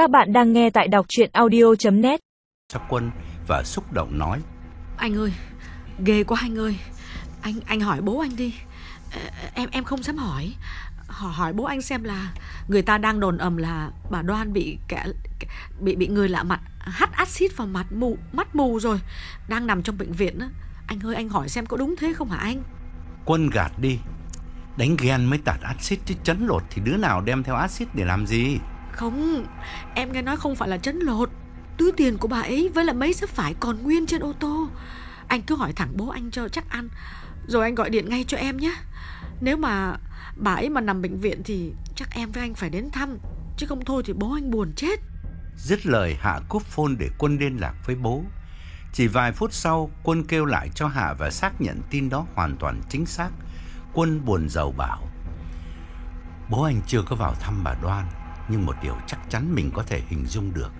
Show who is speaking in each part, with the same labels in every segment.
Speaker 1: Các bạn đang nghe tại đọc chuyện audio.net
Speaker 2: cho quân và xúc động nói.
Speaker 3: Anh ơi, ghê quá anh ơi. Anh anh hỏi bố anh đi. Em em không dám hỏi. Hỏi hỏi bố anh xem là người ta đang đồn ầm là bà Đoan bị kẻ bị bị người lạ mặt hắt axit vào mặt mù mắt mù rồi, đang nằm trong bệnh viện á. Anh ơi anh hỏi xem có đúng thế không hả anh?
Speaker 2: Quân gạt đi. Đánh ghen mới tạt axit chứ chấn lột thì đứa nào đem theo axit để làm gì?
Speaker 3: Không, em nghe nói không phải là chấn lột. Túi tiền của bà ấy với là mấy sắp phải còn nguyên trên ô tô. Anh cứ hỏi thẳng bố anh cho chắc ăn. Rồi anh gọi điện ngay cho em nhé. Nếu mà bà ấy mà nằm bệnh viện thì chắc em với anh phải đến thăm. Chứ không thôi thì bố anh buồn chết.
Speaker 2: Dứt lời Hạ cúp phone để Quân liên lạc với bố. Chỉ vài phút sau, Quân kêu lại cho Hạ và xác nhận tin đó hoàn toàn chính xác. Quân buồn rầu bảo. Bố anh chưa có vào thăm bà Đoan, nhưng một điều chắc chắn mình có thể hình dung được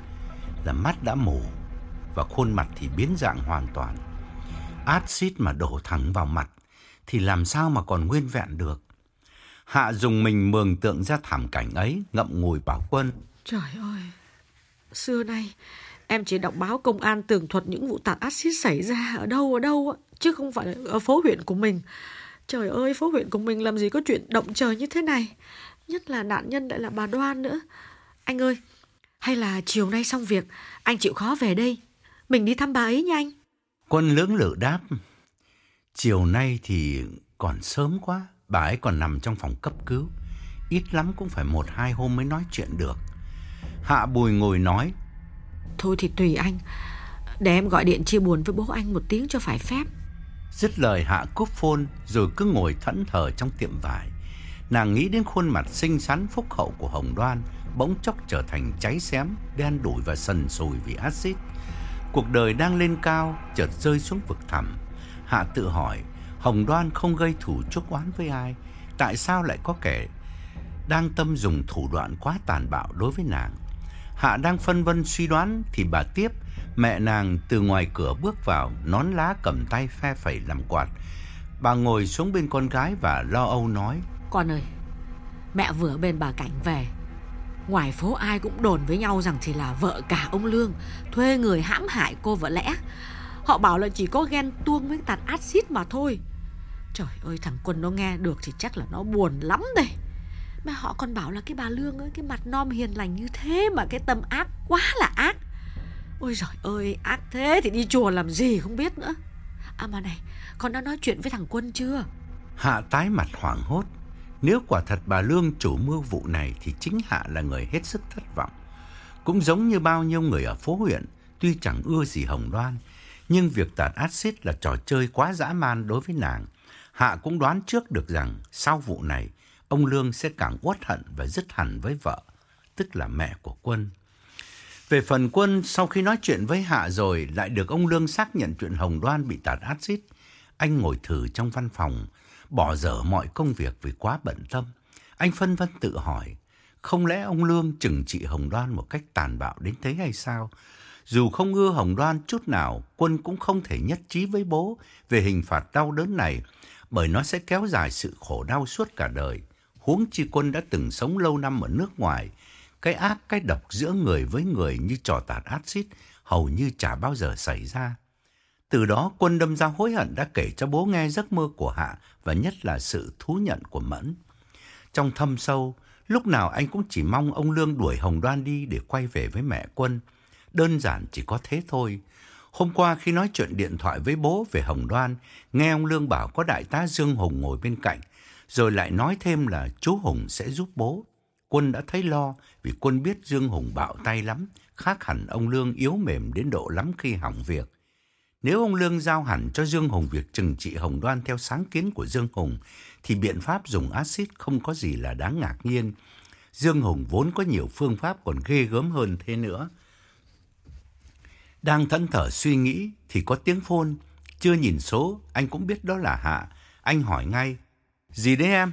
Speaker 2: là mắt đã mù và khuôn mặt thì biến dạng hoàn toàn. Axit mà đổ thẳng vào mặt thì làm sao mà còn nguyên vẹn được. Hạ dùng mình mường tượng ra thảm cảnh ấy, ngậm ngùi bảo Quân.
Speaker 3: Trời ơi, xưa nay em chỉ đọc báo công an tường thuật những vụ tạt axit xảy ra ở đâu ở đâu á, chứ không phải ở phố huyện của mình. Trời ơi, phố huyện của mình làm gì có chuyện động trời như thế này. Nhất là nạn nhân lại là bà Đoan nữa. Anh ơi, hay là chiều nay xong việc, anh chịu khó về đây. Mình đi thăm bà ấy nha anh.
Speaker 2: Quân lưỡng lự đáp. Chiều nay thì còn sớm quá, bà ấy còn nằm trong phòng cấp cứu. Ít lắm cũng phải một hai hôm mới nói chuyện được. Hạ Bùi ngồi nói.
Speaker 3: Thôi thì tùy anh. Để em gọi điện chia buồn với bố anh một tiếng cho phải phép.
Speaker 2: Dứt lời Hạ cúp phôn rồi cứ ngồi thẫn thờ trong tiệm vải. Nàng nghĩ đến khuôn mặt xinh xắn phúc hậu của Hồng Đoan bỗng chốc trở thành cháy xém, đen đủi và sần sùi vì axit. Cuộc đời đang lên cao, chợt rơi xuống vực thẳm. Hạ tự hỏi, Hồng Đoan không gây thù chuốc oán với ai, tại sao lại có kẻ đang tâm dùng thủ đoạn quá tàn bạo đối với nàng? Hạ đang phân vân suy đoán thì bà tiếp, mẹ nàng từ ngoài cửa bước vào, nón lá cầm tay phe phẩy làm quạt. Bà ngồi xuống bên con gái và lo âu nói:
Speaker 3: Con ơi, mẹ vừa bên bà Cảnh về. Ngoài phố ai cũng đồn với nhau rằng chỉ là vợ cả ông Lương thuê người hãm hại cô vợ lẽ. Họ bảo là chỉ có ghen tuông với tạt axit mà thôi. Trời ơi thằng Quân nó nghe được thì chắc là nó buồn lắm đây. Mà họ còn bảo là cái bà Lương ấy, cái mặt non hiền lành như thế mà cái tâm ác quá là ác. Ôi giời ơi, ác thế thì đi chùa làm gì không biết nữa. À mà này, con đã nói chuyện với thằng Quân chưa?
Speaker 2: Hạ tái mặt hoảng hốt. Nếu quả thật bà Lương chủ mưu vụ này thì chính Hạ là người hết sức thất vọng. Cũng giống như bao nhiêu người ở phố huyện, tuy chẳng ưa gì Hồng Đoan, nhưng việc tạt axit là trò chơi quá dã man đối với nàng. Hạ cũng đoán trước được rằng sau vụ này, ông Lương sẽ càng uất hận và dứt hẳn với vợ, tức là mẹ của Quân. Về phần Quân, sau khi nói chuyện với Hạ rồi, lại được ông Lương xác nhận chuyện Hồng Đoan bị tạt axit. Anh ngồi thử trong văn phòng, bỏ dở mọi công việc vì quá bận tâm. Anh phân vân tự hỏi, không lẽ ông Lương trừng trị Hồng Đoan một cách tàn bạo đến thế hay sao? Dù không ưa Hồng Đoan chút nào, Quân cũng không thể nhất trí với bố về hình phạt đau đớn này, bởi nó sẽ kéo dài sự khổ đau suốt cả đời. Huống chi Quân đã từng sống lâu năm ở nước ngoài, cái ác, cái độc giữa người với người như trò tạt axit hầu như chả bao giờ xảy ra. Từ đó Quân đâm ra hối hận đã kể cho bố nghe giấc mơ của Hạ và nhất là sự thú nhận của Mẫn. Trong thâm sâu, lúc nào anh cũng chỉ mong ông Lương đuổi Hồng Đoan đi để quay về với mẹ Quân. Đơn giản chỉ có thế thôi. Hôm qua khi nói chuyện điện thoại với bố về Hồng Đoan, nghe ông Lương bảo có đại tá Dương Hùng ngồi bên cạnh, rồi lại nói thêm là chú Hùng sẽ giúp bố. Quân đã thấy lo vì Quân biết Dương Hùng bạo tay lắm, khác hẳn ông Lương yếu mềm đến độ lắm khi hỏng việc. Nếu ông Lương giao hẳn cho Dương Hùng việc trừng trị Hồng Đoan theo sáng kiến của Dương Hùng, thì biện pháp dùng axit không có gì là đáng ngạc nhiên. Dương Hùng vốn có nhiều phương pháp còn ghê gớm hơn thế nữa. Đang thẫn thở suy nghĩ thì có tiếng phone. Chưa nhìn số, anh cũng biết đó là Hạ. Anh hỏi ngay. Gì đấy em?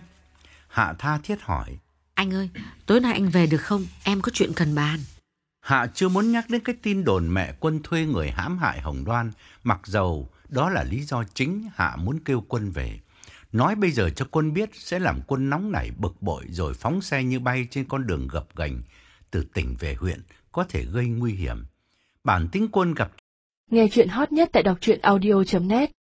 Speaker 2: Hạ tha thiết hỏi.
Speaker 3: Anh ơi, tối nay anh về được không? Em có chuyện cần bàn.
Speaker 2: Hạ chưa muốn nhắc đến cái tin đồn mẹ quân thuê người hãm hại Hồng Đoan, mặc dầu đó là lý do chính Hạ muốn kêu quân về. Nói bây giờ cho quân biết sẽ làm quân nóng nảy bực bội rồi phóng xe như bay trên con đường gập ghềnh từ tỉnh về huyện có thể gây nguy hiểm. Bản tính quân gặp
Speaker 4: Nghe chuyện hot nhất tại đọc truyện audio.net